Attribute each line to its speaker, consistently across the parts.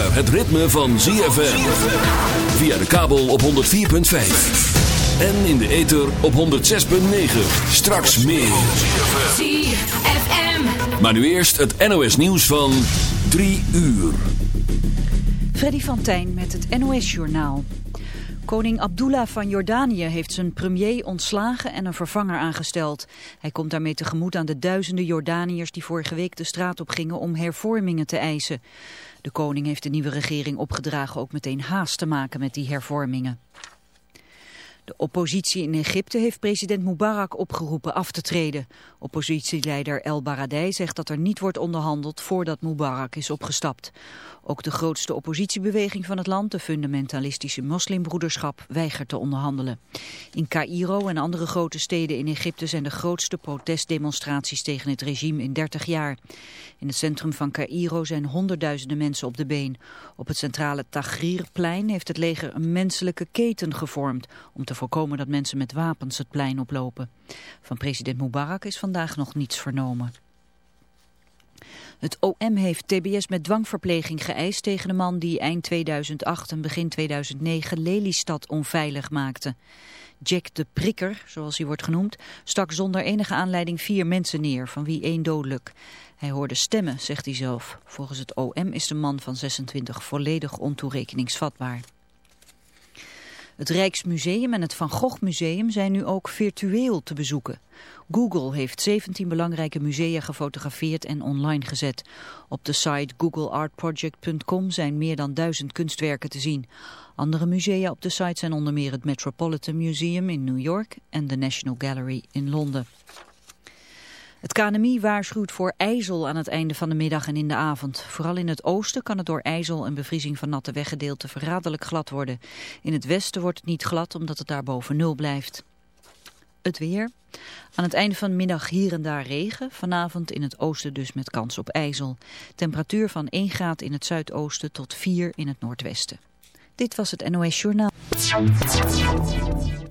Speaker 1: zover het ritme van ZFM. Via de kabel op 104.5. En in de ether op 106.9. Straks meer.
Speaker 2: ZFM.
Speaker 1: Maar nu eerst het NOS nieuws van 3 uur.
Speaker 3: Freddy van Tijn met het NOS-journaal. Koning Abdullah van Jordanië heeft zijn premier ontslagen en een vervanger aangesteld. Hij komt daarmee tegemoet aan de duizenden Jordaniërs die vorige week de straat op gingen om hervormingen te eisen. De koning heeft de nieuwe regering opgedragen ook meteen haast te maken met die hervormingen. De oppositie in Egypte heeft president Mubarak opgeroepen af te treden. Oppositieleider El Baradei zegt dat er niet wordt onderhandeld voordat Mubarak is opgestapt. Ook de grootste oppositiebeweging van het land, de fundamentalistische moslimbroederschap, weigert te onderhandelen. In Cairo en andere grote steden in Egypte zijn de grootste protestdemonstraties tegen het regime in 30 jaar. In het centrum van Cairo zijn honderdduizenden mensen op de been. Op het centrale Tahrirplein heeft het leger een menselijke keten gevormd om te voorkomen dat mensen met wapens het plein oplopen. Van president Mubarak is vandaag nog niets vernomen. Het OM heeft TBS met dwangverpleging geëist tegen de man die eind 2008 en begin 2009 Lelystad onveilig maakte. Jack de Prikker, zoals hij wordt genoemd, stak zonder enige aanleiding vier mensen neer, van wie één dodelijk. Hij hoorde stemmen, zegt hij zelf. Volgens het OM is de man van 26 volledig ontoerekeningsvatbaar. Het Rijksmuseum en het Van Gogh Museum zijn nu ook virtueel te bezoeken. Google heeft 17 belangrijke musea gefotografeerd en online gezet. Op de site googleartproject.com zijn meer dan duizend kunstwerken te zien. Andere musea op de site zijn onder meer het Metropolitan Museum in New York en de National Gallery in Londen. Het KNMI waarschuwt voor ijzel aan het einde van de middag en in de avond. Vooral in het oosten kan het door ijzel en bevriezing van natte weggedeelten verraderlijk glad worden. In het westen wordt het niet glad omdat het daar boven nul blijft. Het weer. Aan het einde van de middag hier en daar regen. Vanavond in het oosten dus met kans op ijzel. Temperatuur van 1 graad in het zuidoosten tot 4 in het noordwesten. Dit was het NOS Journaal.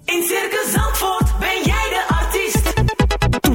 Speaker 4: In Circus Zandvoort ben jij.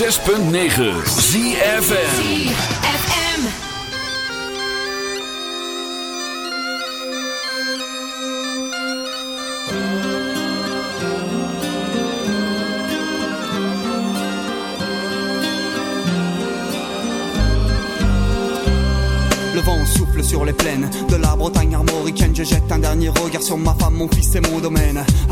Speaker 1: 106.9 ZFM.
Speaker 5: FM.
Speaker 6: Le vent souffle sur les plaines de la Bretagne armoricaine. Je jette un dernier regard sur ma femme, mon fils et mon domaine.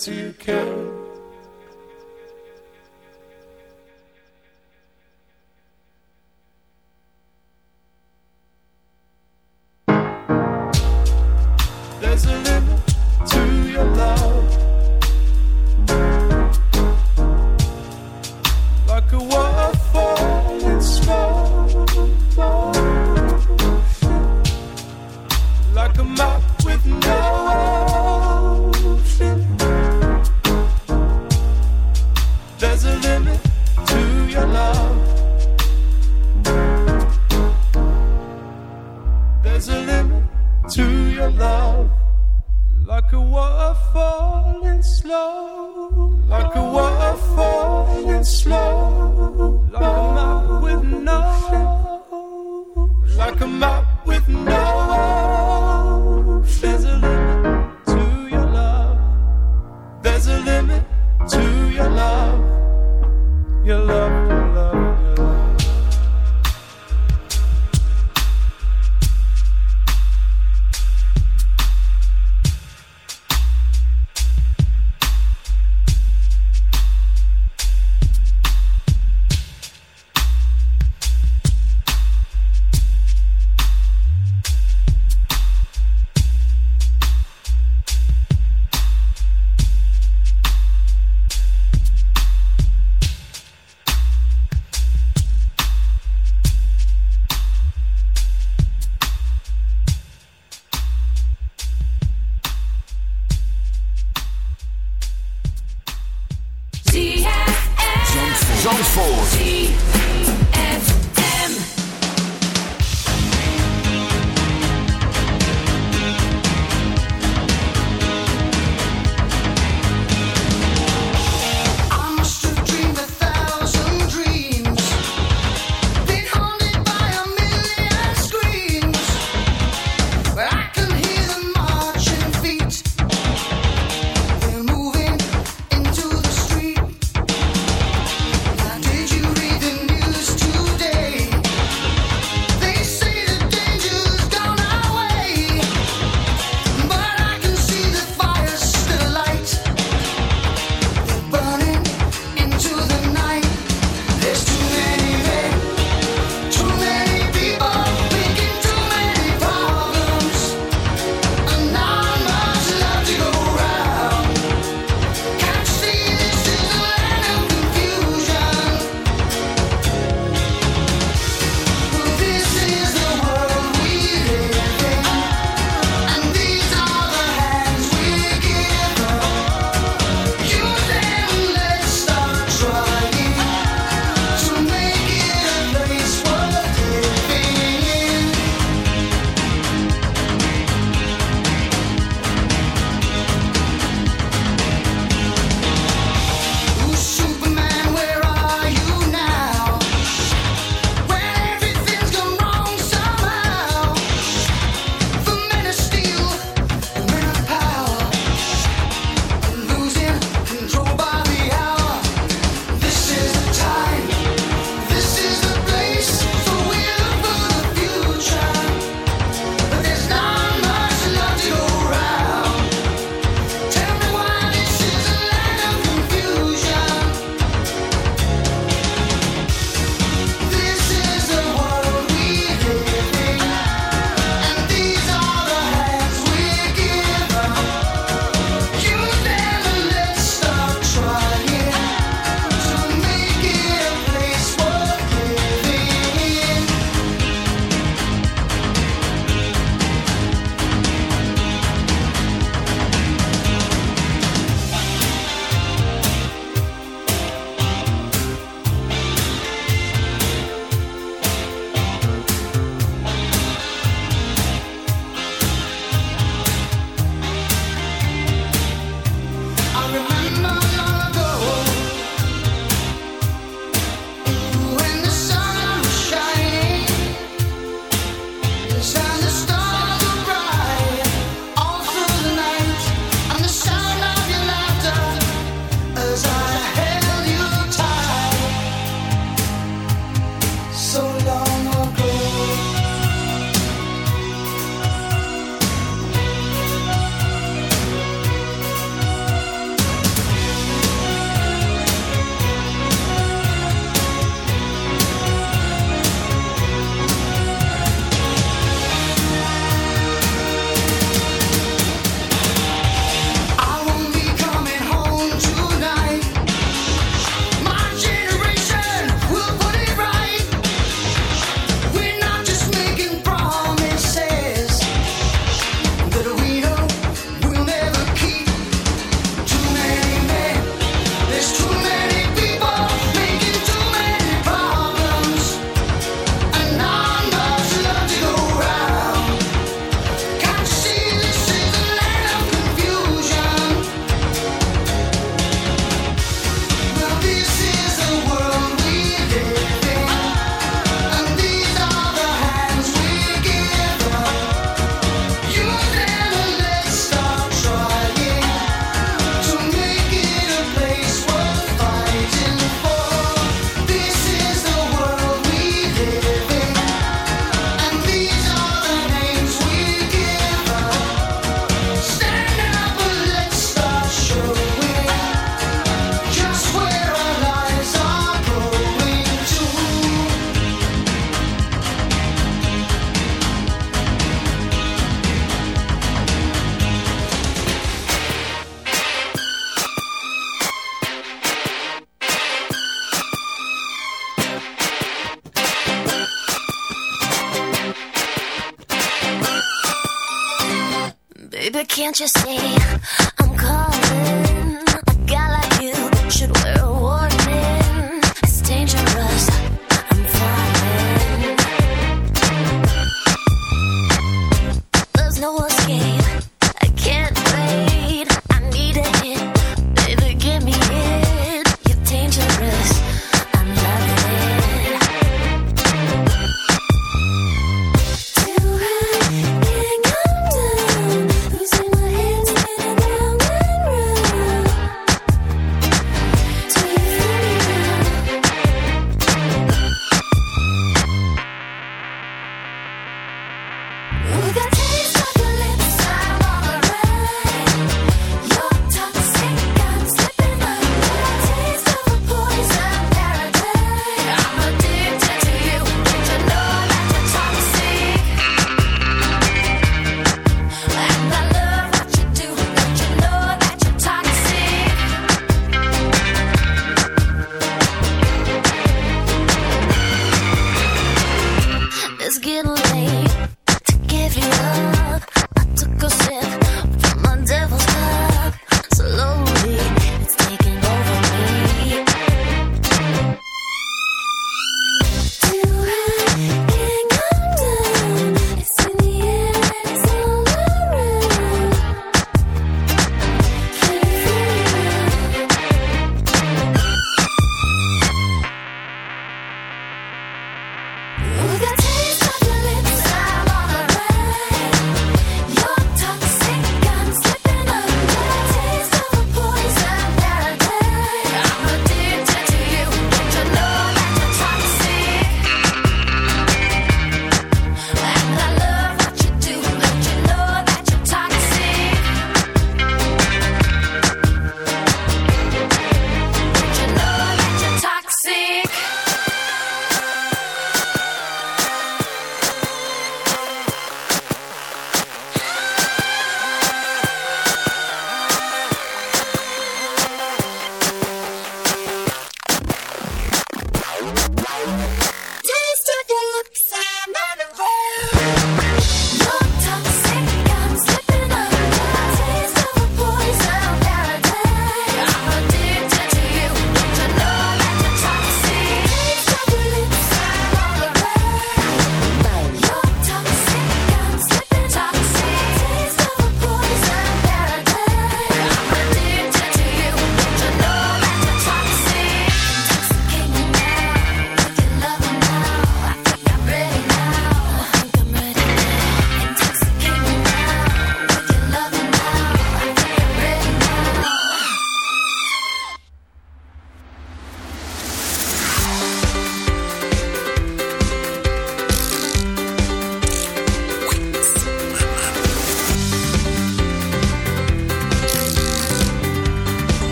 Speaker 7: To care.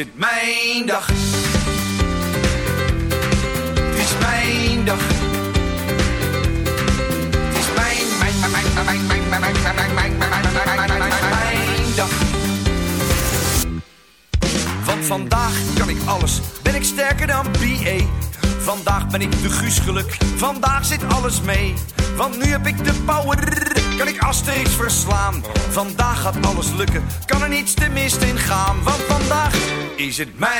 Speaker 8: it matters. should man.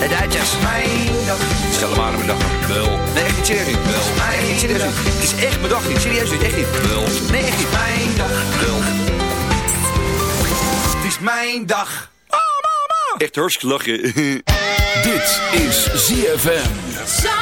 Speaker 9: De Duitsers.
Speaker 8: Mijn dag.
Speaker 10: Stel hem aan mijn dag. Wel.
Speaker 8: Nee, echt niet serieus niet.
Speaker 10: Wel.
Speaker 8: Nee, niet serieus niet. Het is echt mijn dag niet. Serieus niet. Echt niet.
Speaker 10: Wel.
Speaker 8: Nee, echt niet. Mijn dag.
Speaker 10: Wel.
Speaker 8: Het is mijn dag.
Speaker 10: Echt hartstikke lachen. Dit is ZFM.